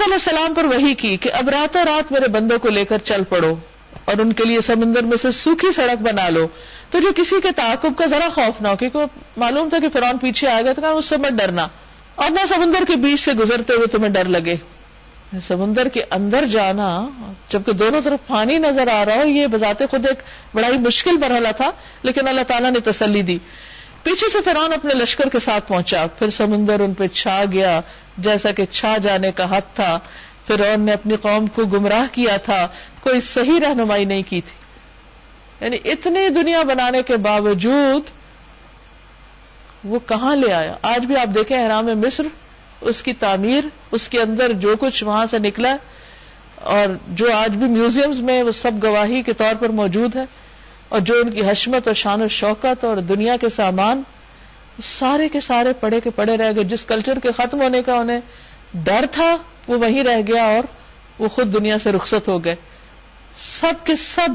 موسی علیہ السلام پر وہی کی کہ اب راتوں رات میرے بندوں کو لے کر چل پڑو اور ان کے لیے سمندر میں سے سوکھی سڑک بنا لو تو جو کسی کے تعاقب کا ذرا خوف نہ ہو، کیونکہ معلوم تھا کہ فرون پیچھے آئے گا تو اس سے مت ڈرنا۔ اور نہ سمندر کے بیچ سے گزرتے ہوئے تمہیں ڈر لگے۔ سمندر کے اندر جانا، جبکہ دونوں طرف پانی نظر آ رہا ہو، یہ بذات خود ایک بڑا ہی مشکل مرحلہ تھا، لیکن اللہ تعالیٰ نے تسلی دی۔ پیچھے سے فرعون اپنے لشکر کے ساتھ پہنچا، پھر سمندر ان پہ چھا گیا جیسا کہ چھا جانے کا حق تھا، فرعون نے اپنی قوم کو گمراہ کیا تھا، کوئی صحیح رہنمائی نہیں کی تھی۔ یعنی اتنی دنیا بنانے کے باوجود وہ کہاں لے آیا؟ آج بھی آپ دیکھیں احرام مصر، اس کی تعمیر، اس کے اندر جو کچھ وہاں سے نکلا، اور جو آج بھی میوزیمز میں وہ سب گواہی کے طور پر موجود ہے، اور جو ان کی حشمت اور شان و شوکت اور دنیا کے سامان سارے کے سارے پڑے کے پڑے رہ گئے۔ جس کلچر کے ختم ہونے کا انہیں ڈر تھا، وہ وہیں رہ گیا اور وہ خود دنیا سے رخصت ہو گئے۔ سب کے سب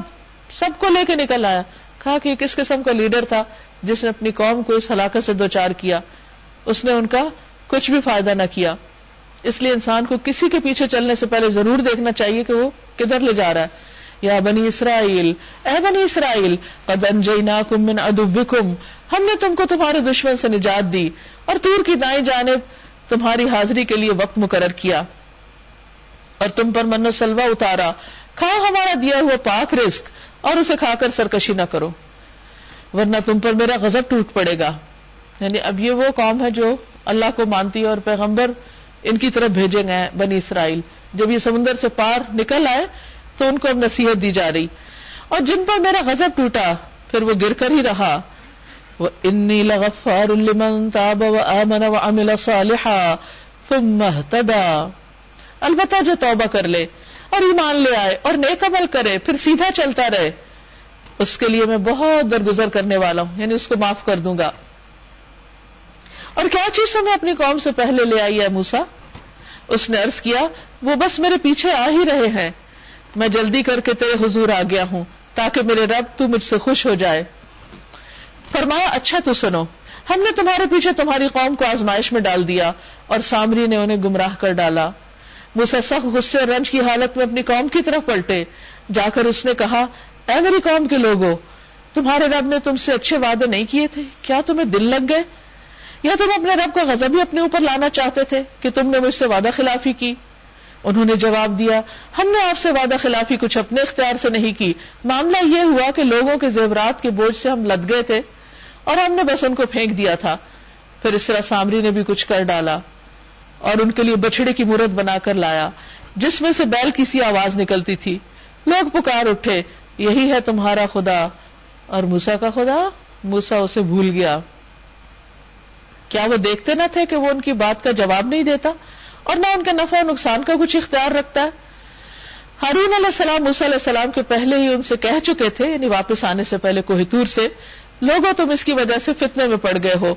سب کو لے کے نکل آیا۔ کہا کہ کس قسم کا لیڈر تھا جس نے اپنی قوم کو اس ہلاکت سے دوچار کیا۔ اس نے ان کا کچھ بھی فائدہ نہ کیا۔ اس لیے انسان کو کسی کے پیچھے چلنے سے پہلے ضرور دیکھنا چاہیے کہ وہ کدھر لے جا رہا ہے۔ یا بنی اسرائیل، اے بنی اسرائیل، قد انجیناکم من عدوکم ہم نے تم کو تمہارے دشمن سے نجات دی اور تور کی دائیں جانب تمہاری حاضری کے لیے وقت مقرر کیا۔ اور تم پر من و سلوا اتارا۔ کھاؤ ہمارا دیا ہوا پاک رزق اور اسے کھا کر سرکشی نہ کرو، ورنہ تم پر میرا غضب ٹوٹ پڑے گا۔ یعنی اب یہ وہ قوم ہے جو اللہ کو مانتی ہے اور پیغمبر ان کی طرف بھیجے گئے بنی اسرائیل۔ جب یہ سمندر سے پار نکل آئے تو ان کو اب نصیحت دی جا رہی۔ اور جن پر میرا غضب ٹوٹا، پھر وہ گر کر ہی رہا۔ انی لغفار لمن تاب وآمن وعمل صالحا ثم اهتدى۔ البتہ جو توبہ کر لے اور ایمان لے آئے اور نیک عمل کرے، پھر سیدھا چلتا رہے۔ اس کے لیے میں بہت درگزر کرنے والا ہوں یعنی اس کو معاف کر دوں گا۔ اور کیا چیز ہمیں اپنی قوم سے پہلے لے آئی ہے موسا اس نے عرض کیا، وہ بس میرے پیچھے آ ہی رہے ہیں۔ میں جلدی کر کے تیرے حضور آ گیا ہوں، تاکہ میرے رب تو مجھ سے خوش ہو جائے۔ فرمایا اچھا تو سنو۔ ہم نے تمہارے پیچھے تمہاری قوم کو آزمائش میں ڈال دیا اور سامری نے انہیں گمراہ کر ڈالا۔ موسا سخت غصے اور رنج کی حالت میں اپنی قوم کی طرف پلٹے۔ جا کر اس نے کہا، اے میری قوم کے لوگوں تمہارے رب نے تم سے اچھے وعدے نہیں کیے تھے۔ کیا تمہیں دل لگ گئے؟ یا تم اپنے رب کا غضب ہی اپنے اوپر لانا چاہتے تھے کہ تم نے مجھ سے وعدہ خلافی کی؟ انہوں نے جواب دیا، ہم نے آپ سے وعدہ خلافی کچھ اپنے اختیار سے نہیں کی۔ معاملہ یہ ہوا کہ لوگوں کے زیورات کے بوجھ سے ہم لد گئے تھے۔ اور ہم نے بس ان کو پھینک دیا تھا۔ پھر اس طرح سامری نے بھی کچھ کر ڈالا اور ان کے لیے بچڑے کی مورت بنا کر لایا، جس میں سے بیل کی سی آواز نکلتی تھی۔ لوگ پکار اٹھے، یہی ہے تمہارا خدا۔ اور موسا کا خدا؟ موسا اسے بھول گیا۔ کیا وہ دیکھتے نہ تھے کہ وہ ان کی بات کا جواب نہیں دیتا؟ اور نہ ان کے نفع و نقصان کا کچھ اختیار رکھتا ہے۔ ہارون علیہ السلام، موسیٰ علیہ السلام کے پہلے ہی ان سے کہہ چکے تھے یعنی واپس آنے سے پہلے کوہتور سے لوگوں تم اس کی وجہ سے فتنے میں پڑ گئے ہو۔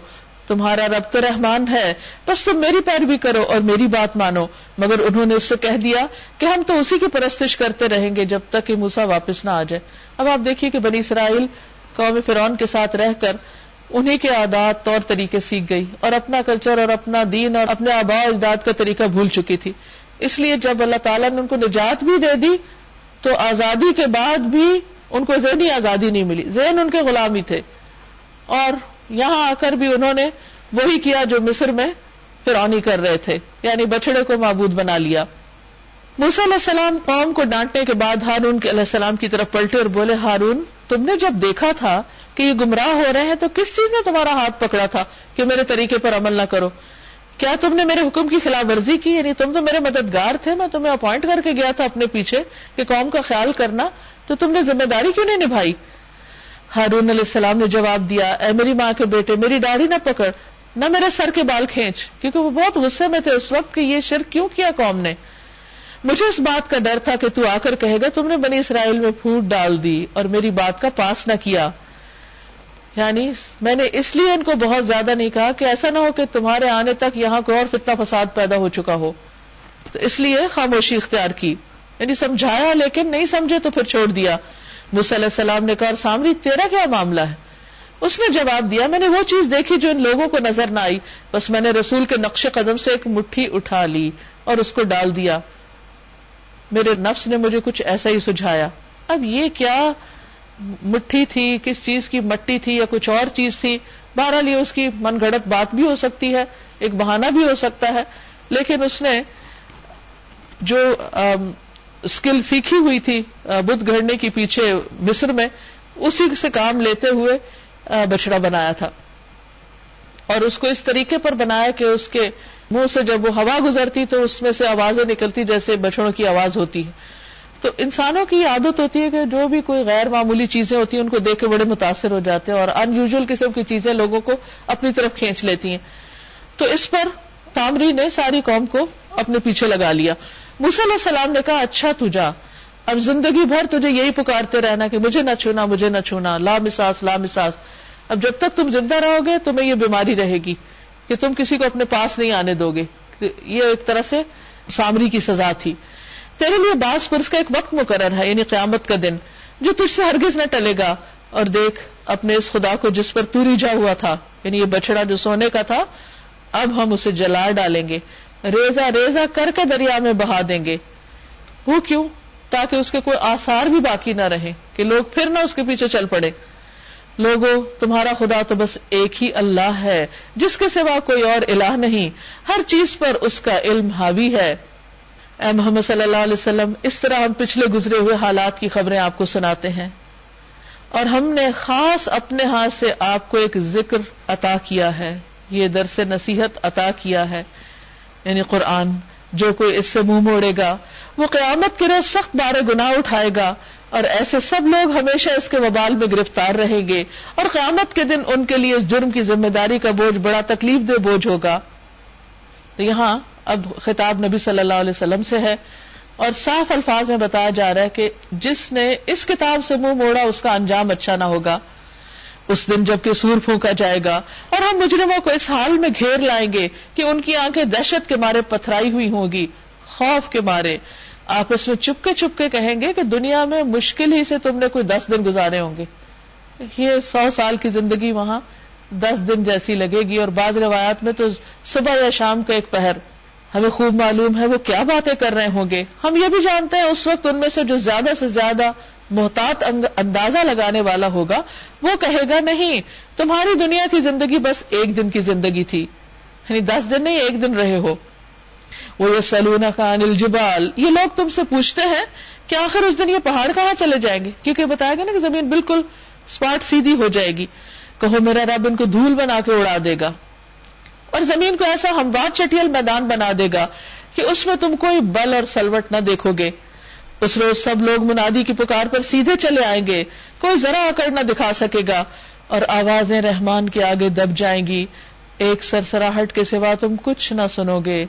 تمہارا رب تو رحمان ہے۔ بس تم میری پیروی کرو اور میری بات مانو۔ مگر انہوں نے اس سے کہہ دیا کہ ہم تو اسی کی پرستش کرتے رہیں گے جب تک کہ موسا واپس نہ آ جائے۔ اب آپ دیکھیے کہ بنی اسرائیل قوم فرعون کے ساتھ رہ کر انہیں کے عادات طور طریقے سیکھ گئی اور اپنا کلچر اور اپنا دین اور اپنے آبا اجداد کا طریقہ بھول چکی تھی۔ اس لیے جب اللہ تعالیٰ نے ان کو نجات بھی دے دی تو آزادی کے بعد بھی ان کو ذہنی آزادی نہیں ملی۔ ذہن ان کے غلامی تھے۔ اور یہاں آ کر بھی انہوں نے وہی کیا جو مصر میں فرونی کر رہے تھے۔ یعنی بچڑے کو معبود بنا لیا۔ موسیٰ علیہ السلام قوم کو ڈانٹنے کے بعد ہارون کے علیہ السلام کی طرف پلٹے اور بولے، ہارون، تم نے جب دیکھا تھا کہ یہ گمراہ ہو رہے ہیں تو کس چیز نے تمہارا ہاتھ پکڑا تھا کہ میرے طریقے پر عمل نہ کرو؟ کیا تم نے میرے حکم کی خلاف ورزی کی؟ یعنی تم تو میرے مددگار تھے، میں تمہیں اپوائنٹ کر کے گیا تھا اپنے پیچھے کہ قوم کا خیال کرنا تو تم نے ذمہ داری کیوں نہیں نبھائی؟ ہارون علیہ السلام نے جواب دیا، اے میری ماں کے بیٹے، میری داڑھی نہ پکڑ، نہ میرے سر کے بال کھینچ، کیونکہ وہ بہت غصے میں تھے اس وقت کہ یہ شرک کیوں کیا قوم نے؟ مجھے اس بات کا ڈر تھا کہ تو آ کر کہے گا، تم نے بنی اسرائیل میں پھوٹ ڈال دی اور میری بات کا پاس نہ کیا۔ یعنی میں نے اس لیے ان کو بہت زیادہ نہیں کہا کہ ایسا نہ ہو کہ تمہارے آنے تک یہاں کوئی اور فتنا فساد پیدا ہو چکا ہو۔ تو اس لیے خاموشی اختیار کی۔ یعنی سمجھایا لیکن نہیں سمجھے تو پھر چھوڑ دیا۔ علیہ السلام نے کہا سامری، تیرا کیا معاملہ ہے؟ اس نے جواب دیا، میں نے وہ چیز دیکھی جو ان لوگوں کو نظر نہ آئی۔ بس میں نے رسول کے نقش قدم سے ایک مٹھی اٹھا لی اور اس کو ڈال دیا۔ میرے نفس نے مجھے کچھ ایسا ہی سجھایا۔ اب یہ کیا مٹھی تھی، کس چیز کی مٹی تھی یا کچھ اور چیز تھی؟ بہرحال یہ اس کی من گڑت بات بھی ہو سکتی ہے، ایک بہانہ بھی ہو سکتا ہے۔ لیکن اس نے جو اسکل سیکھی ہوئی تھی بدھ گھڑنے کی پیچھے مصر میں، اسی سے کام لیتے ہوئے بچڑا بنایا تھا۔ اور اس کو اس طریقے پر بنایا کہ اس کے منہ سے جب وہ ہوا گزرتی تو اس میں سے آوازیں نکلتی جیسے بچڑوں کی آواز ہوتی ہے۔ تو انسانوں کی عادت ہوتی ہے کہ جو بھی کوئی غیر معمولی چیزیں ہوتی ہیں، ان کو دیکھ کے بڑے متاثر ہو جاتے ہیں اور ان یوژل قسم کی چیزیں لوگوں کو اپنی طرف کھینچ لیتی ہیں۔ تو اس پر تامری نے ساری قوم کو اپنے پیچھے لگا لیا۔ علیہ السلام نے کہا اچھا تجا اب زندگی بھر تجھے یہی پکارتے رہنا کہ مجھے نہ چھونا، مجھے نہ چھونا، لا مساس لا مساس۔ اب جب تک تم زندہ رہو گے، تمہیں یہ بیماری رہے گی کہ تم کسی کو اپنے پاس نہیں آنے دو گے۔ یہ ایک طرح سے سامری کی سزا تھی۔ تیرے لیے باس پر اس کا ایک وقت مقرر ہے یعنی قیامت کا دن، جو تجھ سے ہرگز نہ ٹلے گا۔ اور دیکھ، اپنے اس خدا کو جس پر تو ریجا ہوا تھا یعنی یہ بچڑا جو سونے کا تھا، اب ہم اسے جلا ڈالیں گے۔ ریزا ریزا کر کے دریا میں بہا دیں گے۔ وہ کیوں؟ تاکہ اس کے کوئی آسار بھی باقی نہ رہے کہ لوگ پھر نہ اس کے پیچھے چل پڑے۔ لوگو، تمہارا خدا تو بس ایک ہی اللہ ہے، جس کے سوا کوئی اور الہ نہیں۔ ہر چیز پر اس کا علم حاوی ہے۔ اے محمد صلی اللہ علیہ وسلم، اس طرح ہم پچھلے گزرے ہوئے حالات کی خبریں آپ کو سناتے ہیں۔ اور ہم نے خاص اپنے ہاتھ سے آپ کو ایک ذکر عطا کیا ہے۔ یہ درس نصیحت عطا کیا ہے۔ یعنی قرآن، جو کوئی اس سے منہ موڑے گا، وہ قیامت کے روز سخت بارے گناہ اٹھائے گا، اور ایسے سب لوگ ہمیشہ اس کے وبال میں گرفتار رہیں گے، اور قیامت کے دن ان کے لیے اس جرم کی ذمہ داری کا بوجھ بڑا تکلیف دہ بوجھ ہوگا۔ تو یہاں اب خطاب نبی صلی اللہ علیہ وسلم سے ہے، اور صاف الفاظ میں بتایا جا رہا ہے کہ جس نے اس کتاب سے منہ موڑا، اس کا انجام اچھا نہ ہوگا۔ اس دن جبکہ سور پھونکا جائے گا اور ہم مجرموں کو اس حال میں گھیر لائیں گے کہ ان کی آنکھیں دہشت کے مارے پتھرائی ہوئی ہوں گی، خوف کے مارے۔ آپس میں چپکے چپکے کہیں گے کہ دنیا میں مشکل ہی سے تم نے کوئی دس دن گزارے ہوں گے۔ یہ سو سال کی زندگی وہاں دس دن جیسی لگے گی اور بعض روایات میں تو صبح یا شام کا ایک پہر۔ ہمیں خوب معلوم ہے وہ کیا باتیں کر رہے ہوں گے۔ ہم یہ بھی جانتے ہیں اس وقت ان میں سے جو زیادہ سے زیادہ محتاط اندازہ لگانے والا ہوگا، وہ کہے گا نہیں، تمہاری دنیا کی زندگی بس ایک دن کی زندگی تھی یعنی دس دن نہیں، ایک دن رہے ہو۔ وہ یہ سلون خان الجبال، یہ لوگ تم سے پوچھتے ہیں، کہ آخر اس دن یہ پہاڑ کہاں چلے جائیں گے؟ کیونکہ بتایا گیا نا کہ زمین بالکل اسپاٹ سیدھی ہو جائے گی۔ کہو میرا رب ان کو دھول بنا کے اڑا دے گا۔ اور زمین کو ایسا ہموار چٹیل میدان بنا دے گا کہ اس میں تم کوئی بل اور سلوٹ نہ دیکھو گے۔ اس روز سب لوگ منادی کی پکار پر سیدھے چلے آئیں گے۔ کوئی ذرا اکڑ نہ دکھا سکے گا۔ اور آوازیں رحمان کے آگے دب جائیں گی۔ ایک سرسراہٹ کے سوا تم کچھ نہ سنو گے۔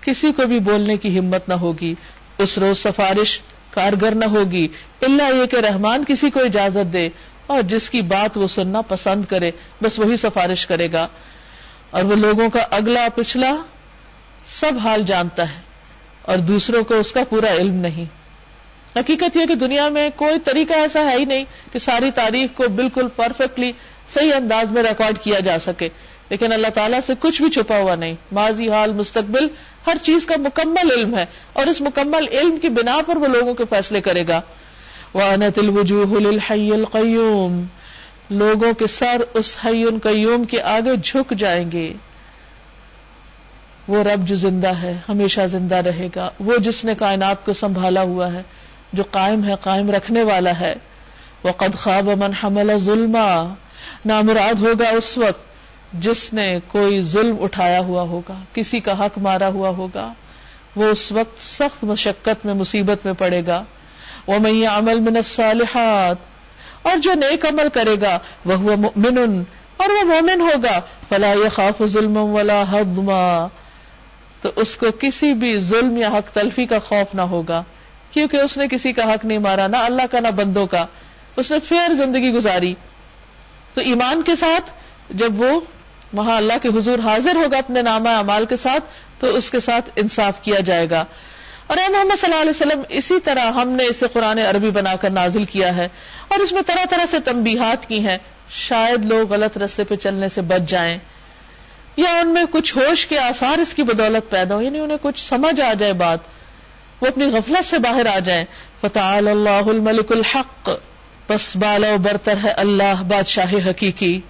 کسی کو بھی بولنے کی ہمت نہ ہوگی۔ اس روز سفارش کارگر نہ ہوگی۔ اللہ یہ کہ رحمان کسی کو اجازت دے اور جس کی بات وہ سننا پسند کرے، بس وہی سفارش کرے گا۔ اور وہ لوگوں کا اگلا پچھلا سب حال جانتا ہے۔ اور دوسروں کو اس کا پورا علم نہیں۔ حقیقت یہ کہ دنیا میں کوئی طریقہ ایسا ہے ہی نہیں کہ ساری تاریخ کو بالکل پرفیکٹلی صحیح انداز میں ریکارڈ کیا جا سکے۔ لیکن اللہ تعالیٰ سے کچھ بھی چھپا ہوا نہیں۔ ماضی، حال، مستقبل، ہر چیز کا مکمل علم ہے اور اس مکمل علم کی بنا پر وہ لوگوں کے فیصلے کرے گا۔ وَأَنَتِ الْوُجُوهُ لِلْحَيِّ الْقَيُّومِ۔ لوگوں کے سر اس حی قیوم کے آگے جھک جائیں گے۔ وہ رب جو زندہ ہے، ہمیشہ زندہ رہے گا۔ وہ جس نے کائنات کو سنبھالا ہوا ہے، جو قائم ہے، قائم رکھنے والا ہے۔ وہ قد خواب من حمل ظلم نامراد ہوگا اس وقت جس نے کوئی ظلم اٹھایا ہوا ہوگا، کسی کا حق مارا ہوا ہوگا۔ وہ اس وقت سخت مشقت میں، مصیبت میں پڑے گا۔ وہ میں عمل من الصالحات۔ اور جو نیک عمل کرے گا وہ مؤمن۔ اور وہ مومن ہوگا۔ فلا يخاف ظلم ولا حدما تو اس کو کسی بھی ظلم یا حق تلفی کا خوف نہ ہوگا، کیونکہ اس نے کسی کا حق نہیں مارا، نہ اللہ کا، نہ بندوں کا۔ اس نے فیر زندگی گزاری۔ تو ایمان کے ساتھ جب وہ وہاں اللہ کے حضور حاضر ہوگا اپنے نامہ امال کے ساتھ، تو اس کے ساتھ انصاف کیا جائے گا۔ اور اے محمد صلی اللہ علیہ وسلم، اسی طرح ہم نے اسے قرآن عربی بنا کر نازل کیا ہے۔ اور اس میں طرح طرح سے تنبیہات کی ہیں۔ شاید لوگ غلط رستے پہ چلنے سے بچ جائیں۔ یا ان میں کچھ ہوش کے آثار اس کی بدولت پیدا ہو یعنی انہیں کچھ سمجھ آ جائے بات، وہ اپنی غفلت سے باہر آ جائیں۔ فتح اللہ الملک الحق بس بالا و برتر ہے اللہ بادشاہ حقیقی۔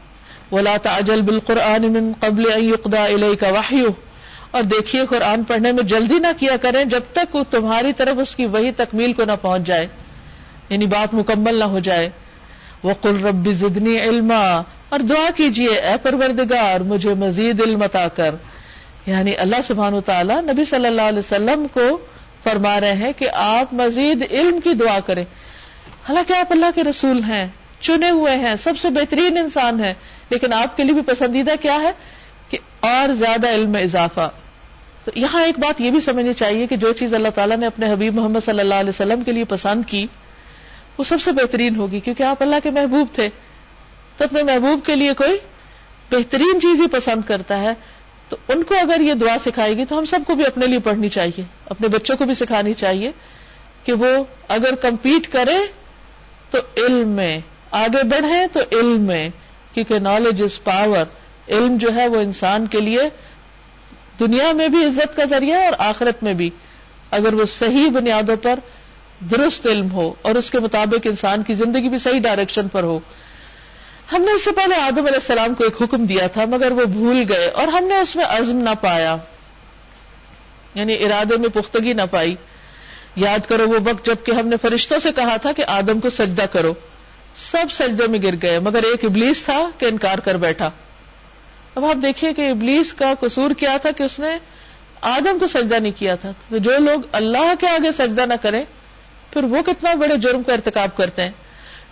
ولا تعجل بالقرآن من قبل ان يقضى اليك وحيه۔ اور دیکھیے قرآن پڑھنے میں جلدی نہ کیا کریں جب تک وہ تمہاری طرف اس کی وہی تکمیل کو نہ پہنچ جائے یعنی بات مکمل نہ ہو جائے۔ وہ قل ربی زدنی علما اور دعا کیجیے اے پروردگار، مجھے مزید علم عطا کر۔ یعنی اللہ سبحان و تعالیٰ نبی صلی اللہ علیہ وسلم کو فرما رہے ہیں کہ آپ مزید علم کی دعا کریں۔ حالانکہ آپ اللہ کے رسول ہیں، چنے ہوئے ہیں، سب سے بہترین انسان ہیں، لیکن آپ کے لیے بھی پسندیدہ کیا ہے؟ کہ اور زیادہ علم میں اضافہ۔ تو یہاں ایک بات یہ بھی سمجھنی چاہیے کہ جو چیز اللہ تعالیٰ نے اپنے حبیب محمد صلی اللہ علیہ وسلم کے لیے پسند کی، وہ سب سے بہترین ہوگی، کیونکہ آپ اللہ کے محبوب تھے۔ تو اپنے محبوب کے لیے کوئی بہترین چیز ہی پسند کرتا ہے، تو ان کو اگر یہ دعا سکھائے گی تو ہم سب کو بھی اپنے لیے پڑھنی چاہیے، اپنے بچوں کو بھی سکھانی چاہیے کہ وہ اگر کمپیٹ کرے تو علم میں، آگے بڑھے تو علم میں، کیونکہ نالج از پاور علم جو ہے وہ انسان کے لیے دنیا میں بھی عزت کا ذریعہ اور آخرت میں بھی۔ اگر وہ صحیح بنیادوں پر درست علم ہو اور اس کے مطابق انسان کی زندگی بھی صحیح ڈائریکشن پر ہو ہم نے اس سے پہلے آدم علیہ السلام کو ایک حکم دیا تھا، مگر وہ بھول گئے اور ہم نے اس میں عزم نہ پایا۔ یعنی ارادے میں پختگی نہ پائی۔ یاد کرو وہ وقت جبکہ ہم نے فرشتوں سے کہا تھا کہ آدم کو سجدہ کرو۔ سب سجدے میں گر گئے، مگر ایک ابلیس تھا کہ انکار کر بیٹھا۔ اب آپ دیکھیے کہ ابلیس کا قصور کیا تھا کہ اس نے آدم کو سجدہ نہیں کیا تھا۔ تو جو لوگ اللہ کے آگے سجدہ نہ کریں، پھر وہ کتنا بڑے جرم کا ارتکاب کرتے ہیں۔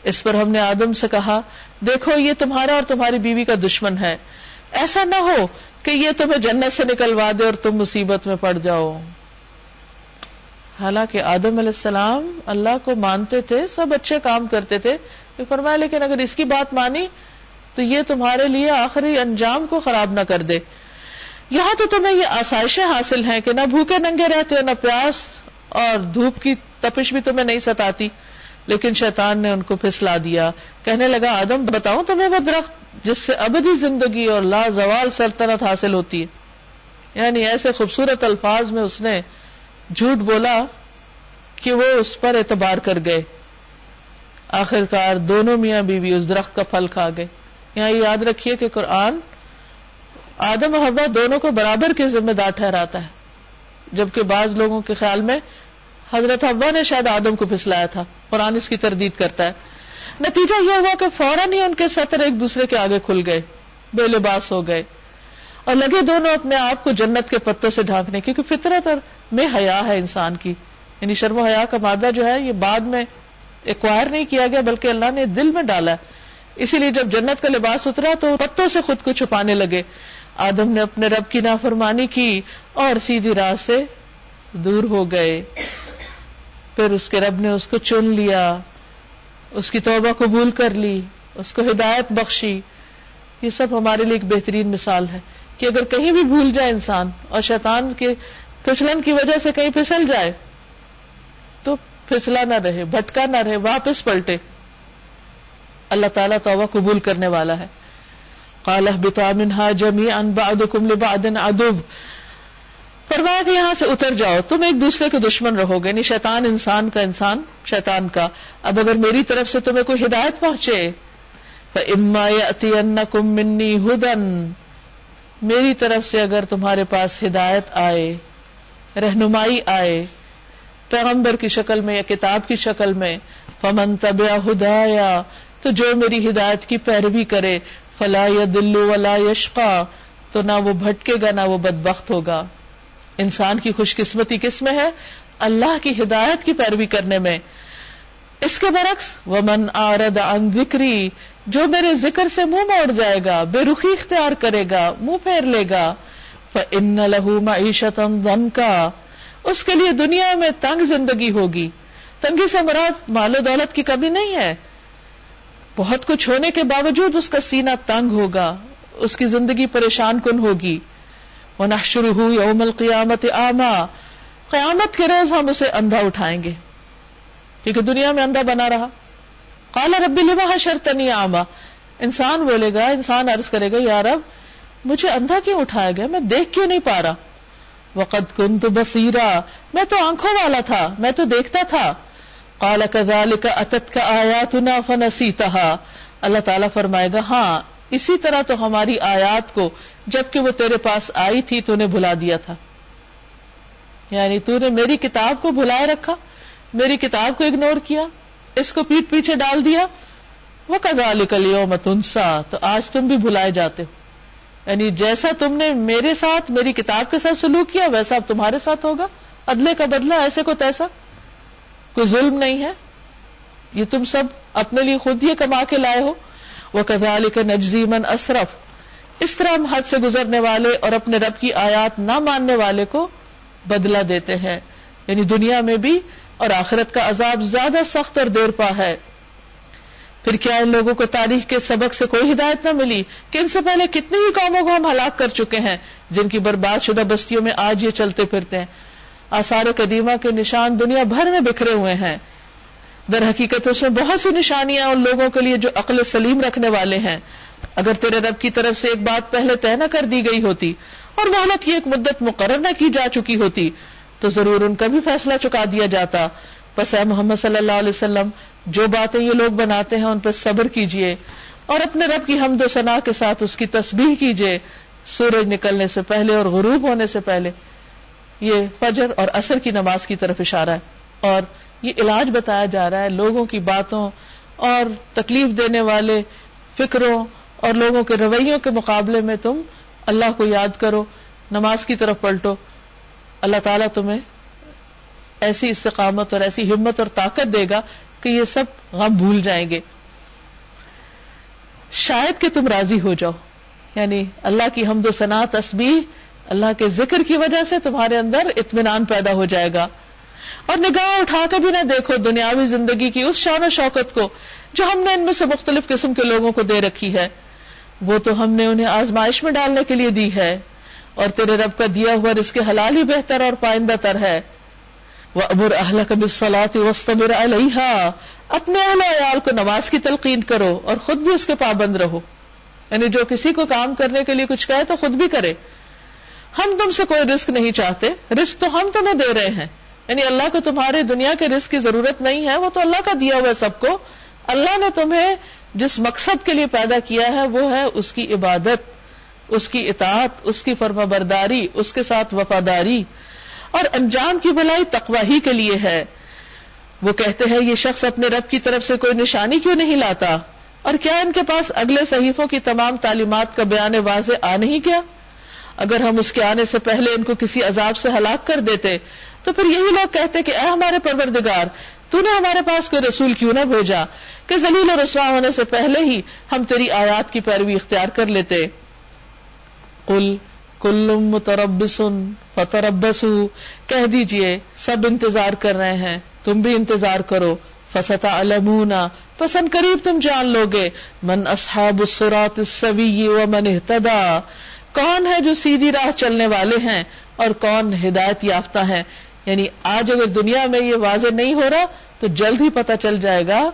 اس پر ہم نے آدم سے کہا، دیکھو یہ تمہارا اور تمہاری بیوی کا دشمن ہے۔ ایسا نہ ہو کہ یہ تمہیں جنت سے نکلوا دے اور تم مصیبت میں پڑ جاؤ۔ حالانکہ آدم علیہ السلام اللہ کو مانتے تھے، سب اچھے کام کرتے تھے۔ فرمایا، لیکن اگر اس کی بات مانی تو یہ تمہارے لیے آخری انجام کو خراب نہ کر دے۔ یہاں تو تمہیں یہ آسائشیں حاصل ہیں کہ نہ بھوکے ننگے رہتے نہ پیاس اور دھوپ کی تپش بھی تمہیں نہیں ستاتی۔ لیکن شیطان نے ان کو پھسلا دیا۔ کہنے لگا، آدم، بتاؤں تمہیں وہ درخت جس سے ابدی زندگی اور لا زوال سلطنت حاصل ہوتی ہے؟ یعنی ایسے خوبصورت الفاظ میں اس نے جھوٹ بولا کہ وہ اس پر اعتبار کر گئے۔ آخر کار دونوں میاں بیوی اس درخت کا پھل کھا گئے۔ یہاں یاد رکھیے کہ قرآن آدم و حبا دونوں کو برابر کے ذمہ دار ٹھہراتا ہے، جبکہ بعض لوگوں کے خیال میں حضرت حبا نے شاید آدم کو پھسلایا تھا۔ قرآن اس کی تردید کرتا ہے۔ نتیجہ یہ ہوا کہ فوراً ہی ان کے سطر ایک دوسرے کے آگے کھل گئے، بے لباس ہو گئے۔ اور لگے دونوں اپنے آپ کو جنت کے پتوں سے ڈھانکنے کیونکہ فطرت اور میں حیا ہے انسان کی۔ یعنی شرم و حیا کا مادہ جو ہے، یہ بعد میں ایکوائر نہیں کیا گیا، بلکہ اللہ نے دل میں ڈالا۔ اسی لیے جب جنت کا لباس اترا تو پتوں سے خود کو چھپانے لگے۔ آدم نے اپنے رب کی نافرمانی کی اور سیدھی راہ سے دور ہو گئے۔ پھر اس کے رب نے اس کو چن لیا، اس کی توبہ قبول کر لی، اس کو ہدایت بخشی۔ یہ سب ہمارے لیے ایک بہترین مثال ہے کہ اگر کہیں بھی بھول جائے انسان اور شیطان کے پھسلن کی وجہ سے کہیں پھسل جائے، تو پھسلا نہ رہے، بھٹکا نہ رہے، واپس پلٹے۔ اللہ تعالیٰ توبہ قبول کرنے والا ہے۔ بتا منہا جمی ان لبعض ادب فرمایا کہ یہاں سے اتر جاؤ، تم ایک دوسرے کے دشمن رہو گے یعنی شیطان انسان کا انسان، شیطان کا۔ اب اگر میری طرف سے تمہیں کوئی ہدایت پہنچے اما کم منی ہدن میری طرف سے اگر تمہارے پاس ہدایت آئے، رہنمائی آئے، پیغمبر کی شکل میں یا کتاب کی شکل میں، فمن طب ہدایا تو جو میری ہدایت کی پیروی کرے، فلا یا دلو ولا یشقا تو نہ وہ بھٹکے گا، نہ وہ بدبخت ہوگا۔ انسان کی خوش قسمتی کس میں ہے؟ اللہ کی ہدایت کی پیروی کرنے میں۔ اس کے برعکس وہ من آرد ان ذکری جو میرے ذکر سے منہ موڑ جائے گا، بے رخی اختیار کرے گا، منہ پھیر لے گا ان لہو معیشت کا اس کے لیے دنیا میں تنگ زندگی ہوگی۔ تنگی سے مراد مال و دولت کی کمی نہیں ہے۔ بہت کچھ ہونے کے باوجود اس کا سینہ تنگ ہوگا، اس کی زندگی پریشان کن ہوگی۔ شروع یوم القیامت آما۔ قیامت کے روز ہم اسے اندھا اٹھائیں گے۔ کیونکہ دنیا میں اندھا بنا رہا۔ کالا ربی لما شرطنی آما۔ انسان بولے گا، انسان عرض کرے گا، یا رب، مجھے اندھا کیوں اٹھایا گیا؟ میں دیکھ کیوں نہیں پا رہا؟ وقت کن تو بسیرا میں تو آنکھوں والا تھا، میں تو دیکھتا تھا۔ کالا کا اتت کا آیا تنا فنسی اللہ تعالیٰ فرمائے گا ہاں اسی طرح تو ہماری آیات کو جبکہ وہ تیرے پاس آئی تھی تو نے بھلا دیا تھا۔ یعنی تو نے میری کتاب کو بھلائے رکھا، میری کتاب کو اگنور کیا، اس کو پیٹ پیچھے ڈال دیا۔ وہ کگا لکل متنسا تو آج تم بھی بھلائے جاتے ہو۔ یعنی جیسا تم نے میرے ساتھ میری کتاب کے ساتھ سلوک کیا، ویسا اب تمہارے ساتھ ہوگا۔ ادلے کا بدلہ، ایسے کو تیسا۔ کوئی ظلم نہیں ہے۔ یہ تم سب اپنے لیے خود ہی کما کے لائے ہو۔ وہ کبھی کا نجزیمن اشرف اس طرح ہم حد سے گزرنے والے اور اپنے رب کی آیات نہ ماننے والے کو بدلہ دیتے ہیں۔ یعنی دنیا میں بھی اور آخرت کا عذاب زیادہ سخت اور دیر پا ہے۔ پھر کیا ان لوگوں کو تاریخ کے سبق سے کوئی ہدایت نہ ملی کہ ان سے پہلے کتنی ہی قوموں کو ہم ہلاک کر چکے ہیں جن کی برباد شدہ بستیوں میں آج یہ چلتے پھرتے ہیں۔ آثار قدیمہ کے نشان دنیا بھر میں بکھرے ہوئے ہیں۔ در حقیقت اس میں بہت سی نشانیاں ان لوگوں کے لیے جو عقل سلیم رکھنے والے ہیں۔ اگر تیرے رب کی طرف سے ایک بات پہلے طے نہ کر دی گئی ہوتی اور محلت کی ایک مدت مقرر نہ کی جا چکی ہوتی، تو ضرور ان کا بھی فیصلہ چکا دیا جاتا۔ بس اے محمد صلی اللہ علیہ وسلم، جو باتیں یہ لوگ بناتے ہیں ان پر صبر کیجیے اور اپنے رب کی حمد و ثنا کے ساتھ اس کی تسبیح کیجیے سورج نکلنے سے پہلے اور غروب ہونے سے پہلے یہ فجر اور اثر کی نماز کی طرف اشارہ ہے اور یہ علاج بتایا جا رہا ہے لوگوں کی باتوں اور تکلیف دینے والے فکروں اور لوگوں کے رویوں کے مقابلے میں تم اللہ کو یاد کرو، نماز کی طرف پلٹو۔ اللہ تعالیٰ تمہیں ایسی استقامت اور ایسی ہمت اور طاقت دے گا کہ یہ سب غم بھول جائیں گے۔ شاید کہ تم راضی ہو جاؤ۔ یعنی اللہ کی حمد و ثنا تسبیح، اللہ کے ذکر کی وجہ سے تمہارے اندر اطمینان پیدا ہو جائے گا۔ اور نگاہ اٹھا کر بھی نہ دیکھو دنیاوی زندگی کی اس شان و شوکت کو جو ہم نے ان میں سے مختلف قسم کے لوگوں کو دے رکھی ہے۔ وہ تو ہم نے انہیں آزمائش میں ڈالنے کے لیے دی ہے اور تیرے رب کا دیا ہوا اس کے حلال ہی بہتر اور پائندہ تر ہے۔ وہ ابر اہل کبھی سلاتی وسطر علیہ اپنے اہل عیال کو نماز کی تلقین کرو اور خود بھی اس کے پابند رہو۔ یعنی جو کسی کو کام کرنے کے لیے کچھ کہے تو خود بھی کرے۔ ہم تم سے کوئی رسک نہیں چاہتے۔ رسک تو ہم تمہیں دے رہے ہیں۔ یعنی اللہ کو تمہارے دنیا کے رسک کی ضرورت نہیں ہے، وہ تو اللہ کا دیا ہوا ہے سب کو۔ اللہ نے تمہیں جس مقصد کے لیے پیدا کیا ہے وہ ہے اس کی عبادت، اس کی اطاعت، اس کی فرما برداری اس کے ساتھ وفاداری۔ اور انجام کی بلائی تقوا ہی کے لیے ہے۔ وہ کہتے ہیں یہ شخص اپنے رب کی طرف سے کوئی نشانی کیوں نہیں لاتا؟ اور کیا ان کے پاس اگلے صحیفوں کی تمام تعلیمات کا بیان واضح آ نہیں کیا؟ اگر ہم اس کے آنے سے پہلے ان کو کسی عذاب سے ہلاک کر دیتے، تو پھر یہی لوگ کہتے کہ اے ہمارے پروردگار تو نے ہمارے پاس کوئی رسول کیوں نہ بھیجا کہ زلیل و رسوا ہونے سے پہلے ہی ہم تیری آیات کی پیروی اختیار کر لیتے۔ کل کل متربسن فتربسو کہہ دیجیے، سب انتظار کر رہے ہیں، تم بھی انتظار کرو۔ فستا المونا پسند قریب تم جان لوگے۔ من اصحاب السرات السوی ومن اهتدى کون ہے جو سیدھی راہ چلنے والے ہیں اور کون ہدایت یافتہ ہیں؟ یعنی آج اگر دنیا میں یہ واضح نہیں ہو رہا تو جلد ہی پتا چل جائے گا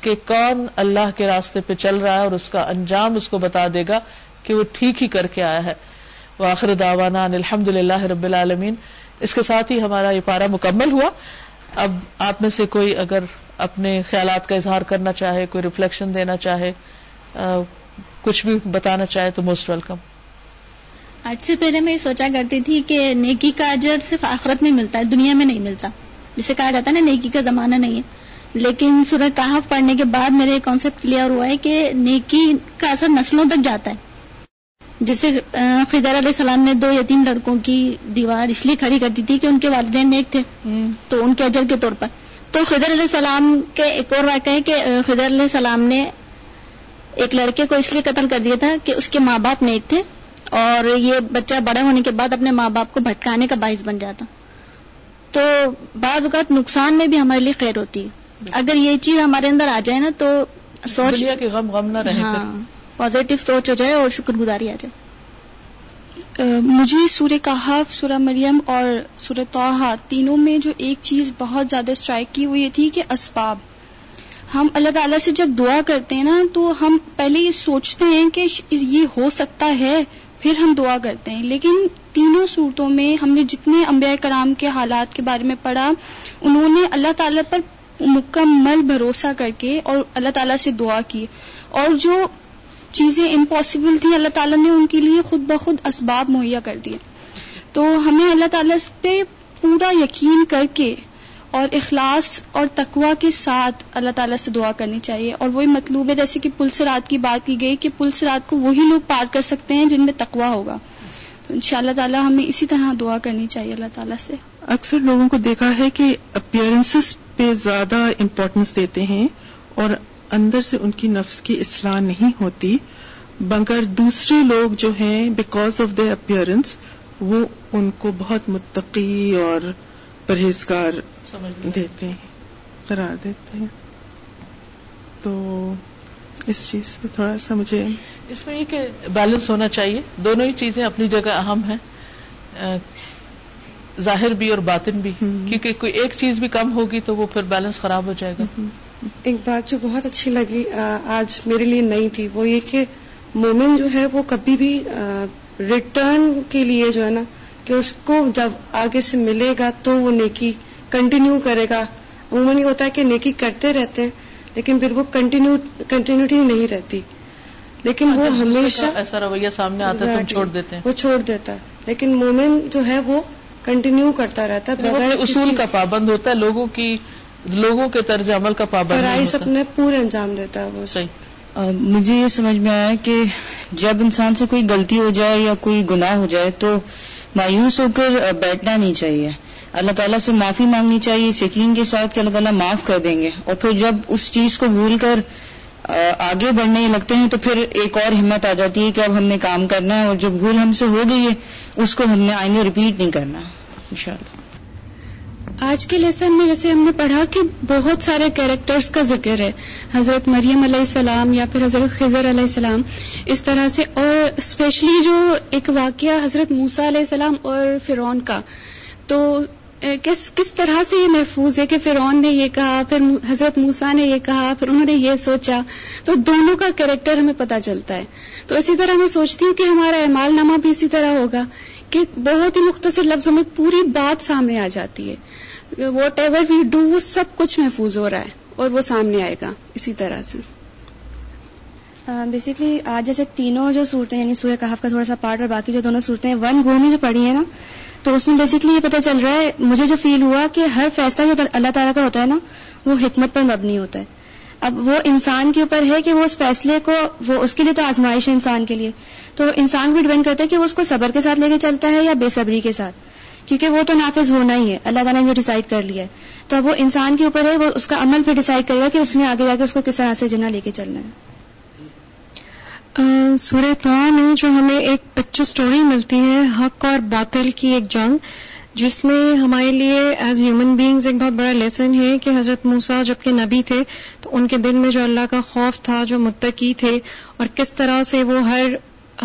کہ کون اللہ کے راستے پہ چل رہا ہے اور اس کا انجام اس کو بتا دے گا کہ وہ ٹھیک ہی کر کے آیا ہے۔ وہ آخر داوانا الحمد للہ رب العالمین۔ اس کے ساتھ ہی ہمارا یہ پارا مکمل ہوا۔ اب آپ میں سے کوئی اگر اپنے خیالات کا اظہار کرنا چاہے، کوئی ریفلیکشن دینا چاہے کچھ بھی بتانا چاہے تو موسٹ ویلکم آج سے پہلے میں یہ سوچا کرتی تھی کہ نیکی کا اجر صرف آخرت میں ملتا ہے دنیا میں نہیں ملتا۔ جسے کہا جاتا ہے نا نیکی کا زمانہ نہیں ہے۔ لیکن سورہ کہف پڑھنے کے بعد میرے کانسیپٹ کلیئر ہوا ہے کہ نیکی کا اثر نسلوں تک جاتا ہے۔ جیسے خدر علیہ السلام نے دو یا تین لڑکوں کی دیوار اس لیے کھڑی کر دی تھی کہ ان کے والدین نیک تھے۔ تو ان کے اجر کے طور پر۔ تو خدر علیہ السلام کے ایک اور واقعہ ہے کہ خدر علیہ السلام نے ایک لڑکے کو اس لیے قتل کر دیا تھا کہ اس کے ماں باپ نیک تھے۔ اور یہ بچہ بڑے ہونے کے بعد اپنے ماں باپ کو بھٹکانے کا باعث بن جاتا۔ تو بعض اوقات نقصان میں بھی ہمارے لیے خیر ہوتی ہے۔ اگر یہ چیز ہمارے اندر آ جائے نا تو سوچ غم غم نہ رہے ہاں پازیٹو سوچ ہو جائے اور شکر گزاری آ جائے۔ مجھے سورہ کہاف سورہ مریم اور سورہ توحا تینوں میں جو ایک چیز بہت زیادہ اسٹرائک کی وہ یہ تھی کہ اسباب۔ ہم اللہ تعالیٰ سے جب دعا کرتے ہیں نا تو ہم پہلے یہ سوچتے ہیں کہ یہ ہو سکتا ہے پھر ہم دعا کرتے ہیں۔ لیکن تینوں صورتوں میں ہم نے جتنے انبیاء کرام کے حالات کے بارے میں پڑھا، انہوں نے اللہ تعالیٰ پر مکمل بھروسہ کر کے اور اللہ تعالیٰ سے دعا کی۔ اور جو چیزیں امپاسبل تھیں، اللہ تعالیٰ نے ان کے لیے خود بخود اسباب مہیا کر دیے۔ تو ہمیں اللہ تعالیٰ پہ پورا یقین کر کے اور اخلاص اور تقوا کے ساتھ اللہ تعالیٰ سے دعا کرنی چاہیے۔ اور وہی مطلوب ہے، جیسے کہ پل رات کی بات کی گئی کہ پل رات کو وہی لوگ پار کر سکتے ہیں جن میں تقوا ہوگا۔ تو ان شاء اللہ تعالیٰ ہمیں اسی طرح دعا کرنی چاہیے اللہ تعالیٰ سے۔ اکثر لوگوں کو دیکھا ہے کہ اپیئرنس پہ زیادہ امپورٹینس دیتے ہیں اور اندر سے ان کی نفس کی اصلاح نہیں ہوتی، مگر دوسرے لوگ جو ہیں بیکاز آف دا اپیئرنس وہ ان کو بہت متقی اور پرہیزگار دیتے ہیں قرار دیتے ہیں۔ تو اس چیز پہ تھوڑا سا مجھے اس میں یہ کہ بیلنس ہونا چاہیے۔ دونوں ہی چیزیں اپنی جگہ اہم ہیں ظاہر بھی اور باطن بھی۔ کیونکہ کوئی ایک چیز بھی کم ہوگی تو وہ پھر بیلنس خراب ہو جائے گا۔ ایک بات جو بہت اچھی لگی آج میرے لیے نئی تھی وہ یہ کہ مومن جو ہے وہ کبھی بھی ریٹرن کے لیے جو ہے نا کہ اس کو جب آگے سے ملے گا تو وہ نیکی کنٹینیو کرے گا۔ عموماً یہ ہوتا ہے کہ نیکی کرتے رہتے ہیں لیکن پھر وہ کنٹینیو کنٹینیوٹی نہیں رہتی۔ لیکن وہ ہمیشہ ایسا رویہ سامنے آتا ہے چھوڑ دیتے ہیں۔ وہ چھوڑ دیتا ہے۔ لیکن مومن جو ہے وہ کنٹینیو کرتا رہتا ہے بغیر اصول کا پابند ہوتا ہے لوگوں کی لوگوں کے طرز عمل کا پابند فرائض اپنے پورے انجام دیتا ہے وہ۔ صحیح۔ مجھے یہ سمجھ میں آیا کہ جب انسان سے کوئی غلطی ہو جائے یا کوئی گناہ ہو جائے تو مایوس ہو کر بیٹھنا نہیں چاہیے۔ اللہ تعالیٰ سے معافی مانگنی چاہیے، اس یقین کے ساتھ کہ اللہ تعالیٰ معاف کر دیں گے۔ اور پھر جب اس چیز کو بھول کر آگے بڑھنے لگتے ہیں، تو پھر ایک اور ہمت آ جاتی ہے کہ اب ہم نے کام کرنا ہے اور جو بھول ہم سے ہو گئی ہے، اس کو ہم نے آئندہ ریپیٹ نہیں کرنا، انشاءاللہ۔ آج کے لیسن میں جیسے ہم نے پڑھا کہ بہت سارے کیریکٹرز کا ذکر ہے۔ حضرت مریم علیہ السلام یا پھر حضرت خضر علیہ السلام، اس طرح سے، اور اسپیشلی جو ایک واقعہ حضرت موسا علیہ السلام اور فرعون کا، تو کس کس طرح سے یہ محفوظ ہے کہ فرعون نے یہ کہا، پھر حضرت موسا نے یہ کہا، پھر انہوں نے یہ سوچا؟ تو دونوں کا کریکٹر ہمیں پتہ چلتا ہے۔ تو اسی طرح میں سوچتی ہوں کہ ہمارا اعمال نامہ بھی اسی طرح ہوگا کہ بہت ہی مختصر لفظوں میں پوری بات سامنے آ جاتی ہے۔ واٹ ایور وی ڈو وہ سب کچھ محفوظ ہو رہا ہے اور وہ سامنے آئے گا، اسی طرح سے۔ بیسکلی آج جیسے تینوں جو صورتیں یعنی سورہ کہف کا تھوڑا سا پارٹ اور باقی جو دونوں صورتیں ون گو میں جو پڑھی ہیں نا تو اس میں بیسکلی یہ پتہ چل رہا ہے، مجھے جو فیل ہوا کہ ہر فیصلہ جو اللہ تعالیٰ کا ہوتا ہے نا، وہ حکمت پر مبنی ہوتا ہے۔ اب وہ انسان کے اوپر ہے کہ وہ اس فیصلے کو، وہ اس کے لیے تو آزمائش ہے انسان کے لیے۔ تو انسان کو ڈیپینڈ کرتا ہے کہ وہ اس کو صبر کے ساتھ لے کے چلتا ہے یا بے صبری کے ساتھ۔ کیونکہ وہ تو نافذ ہونا ہی ہے، اللہ تعالیٰ نے جو ڈیسائڈ کر لیا ہے۔ تو اب وہ انسان کے اوپر ہے، وہ اس کا عمل پھر ڈیسائڈ کرے گا کہ اس نے آگے جا کے اس کو کس طرح سے جنا لے کے چلنا ہے۔ سورہ تو میں جو ہمیں ایک پکچر سٹوری ملتی ہے، حق اور باطل کی ایک جنگ، جس میں ہمارے لیے ایز ہیومن بینگز ایک بہت بڑا لیسن ہے کہ حضرت موسا جبکہ نبی تھے، تو ان کے دل میں جو اللہ کا خوف تھا، جو متقی تھے، اور کس طرح سے وہ ہر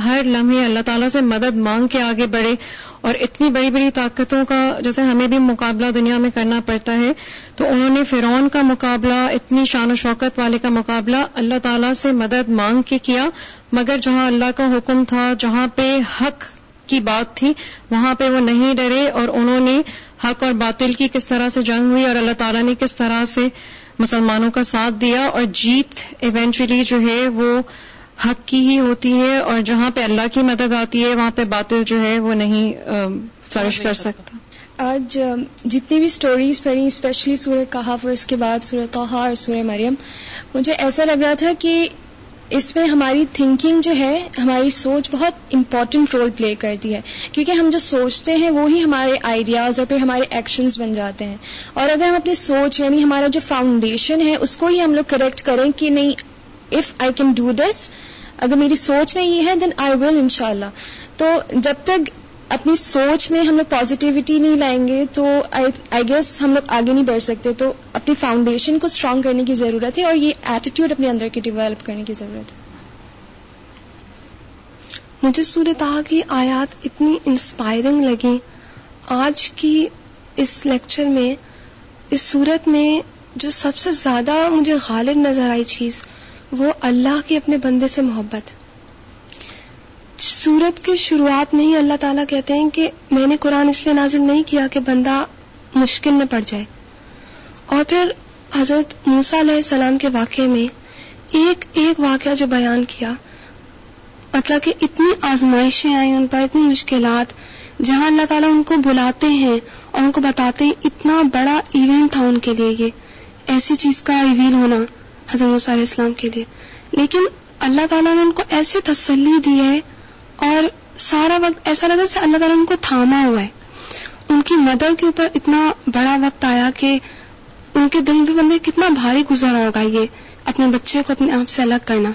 ہر لمحے اللہ تعالیٰ سے مدد مانگ کے آگے بڑھے، اور اتنی بڑی بڑی طاقتوں کا جیسے ہمیں بھی مقابلہ دنیا میں کرنا پڑتا ہے، تو انہوں نے فرعون کا مقابلہ، اتنی شان و شوکت والے کا مقابلہ اللہ تعالیٰ سے مدد مانگ کے کیا مگر جہاں اللہ کا حکم تھا، جہاں پہ حق کی بات تھی، وہاں پہ وہ نہیں ڈرے اور انہوں نے حق اور باطل کی کس طرح سے جنگ ہوئی اور اللہ تعالیٰ نے کس طرح سے مسلمانوں کا ساتھ دیا اور جیت ایونچولی جو ہے وہ حق کی ہی ہوتی ہے اور جہاں پہ اللہ کی مدد آتی ہے، وہاں پہ باطل جو ہے وہ نہیں فرش کر سکتا۔ آج جتنی بھی سٹوریز پڑھی اسپیشلی سورہ کہاف اور اس کے بعد سورہ توحا اور سورہ مریم، مجھے ایسا لگ رہا تھا کہ اس میں ہماری تھنکنگ جو ہے، ہماری سوچ بہت امپورٹنٹ رول پلے کرتی ہے۔ کیونکہ ہم جو سوچتے ہیں وہی ہمارے آئیڈیاز اور پھر ہمارے ایکشنز بن جاتے ہیں۔ اور اگر ہم اپنی سوچ یعنی ہمارا جو فاؤنڈیشن ہے، اس کو ہی ہم لوگ کریکٹ کریں کہ نہیں if I can do this اگر میری سوچ میں یہ ہے دین آئی ول ان شاء اللہ تو جب تک اپنی سوچ میں ہم لوگ پازیٹیوٹی نہیں لائیں گے تو آئی گیس ہم لوگ آگے نہیں بڑھ سکتے تو اپنی فاؤنڈیشن کو اسٹرانگ کرنے کی ضرورت ہے اور یہ ایٹیٹیوڈ اپنے اندر کی ڈیولپ کرنے کی ضرورت ہے۔ مجھے صورت کی آیات اتنی انسپائرنگ لگی۔ آج کی اس لیکچر میں، اس صورت میں جو سب سے زیادہ مجھے غالب نظر آئی چیز، وہ اللہ کے اپنے بندے سے محبت۔ ہے سورت کی شروعات میں ہی اللہ تعالیٰ کہتے ہیں کہ میں نے قرآن اس لیے نازل نہیں کیا کہ بندہ مشکل میں پڑ جائے۔ اور پھر حضرت موسا علیہ السلام کے واقعے میں ایک ایک واقعہ جو بیان کیا مطلب کہ اتنی آزمائشیں آئیں ان پر، اتنی مشکلات، جہاں اللہ تعالیٰ ان کو بلاتے ہیں اور ان کو بتاتے ہیں اتنا بڑا ایونٹ تھا ان کے لیے یہ، ایسی چیز کا ریویل ہونا حضرت موسیٰ علیہ السلام کے لیے۔ لیکن اللہ تعالیٰ نے ان کو ایسی تسلی دی ہے اور سارا وقت ایسا لگا جیسے اللہ تعالیٰ نے ان کو تھاما ہوا ہے۔ ان کی مدر کے اوپر اتنا بڑا وقت آیا کہ ان کے دل بھی بندے کتنا بھاری گزرا ہوگا یہ، اپنے بچے کو اپنے آپ سے الگ کرنا۔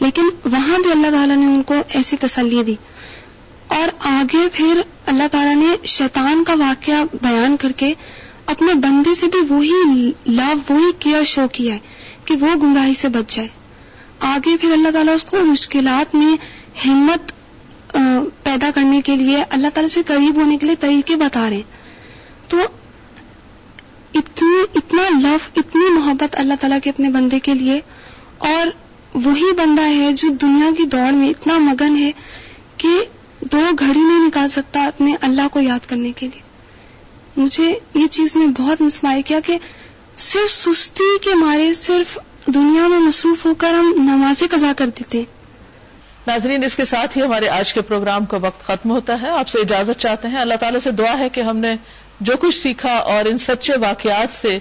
لیکن وہاں بھی اللہ تعالیٰ نے ان کو ایسی تسلی دی۔ اور آگے پھر اللہ تعالیٰ نے شیطان کا واقعہ بیان کر کے اپنے بندے سے بھی وہی لو، وہی کیئر شو کیا ہے کہ وہ گمراہی سے بچ جائے۔ آگے پھر اللہ تعالیٰ اس کو مشکلات میں ہمت پیدا کرنے کے لیے اللہ تعالیٰ سے قریب ہونے کے لیے طریقے بتا رہے ہیں۔ تو اتنی، اتنا لو اتنی محبت اللہ تعالیٰ کے اپنے بندے کے لیے اور وہی بندہ ہے جو دنیا کی دوڑ میں اتنا مگن ہے کہ دو گھڑی نہیں نکال سکتا اپنے اللہ کو یاد کرنے کے لیے۔ مجھے یہ چیز نے بہت مسمائل کیا کہ صرف سستی کے مارے صرف دنیا میں مصروف ہو کر ہم نمازیں قضا کر دیتے۔ ناظرین، اس کے ساتھ ہی ہمارے آج کے پروگرام کا وقت ختم ہوتا ہے۔ آپ سے اجازت چاہتے ہیں۔ اللہ تعالیٰ سے دعا ہے کہ ہم نے جو کچھ سیکھا اور ان سچے واقعات سے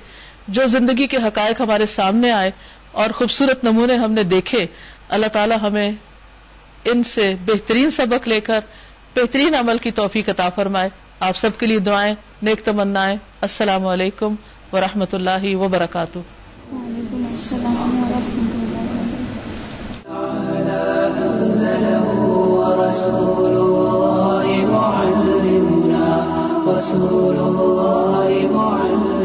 جو زندگی کے حقائق ہمارے سامنے آئے اور خوبصورت نمونے ہم نے دیکھے، اللہ تعالیٰ ہمیں ان سے بہترین سبق لے کر بہترین عمل کی توفیق عطا فرمائے۔ آپ سب کے لیے دعائیں، نیک تمنا السلام علیکم ورحمۃ اللہ وبرکاتہ۔ رسول الله معلمنا رسول الله معلمنا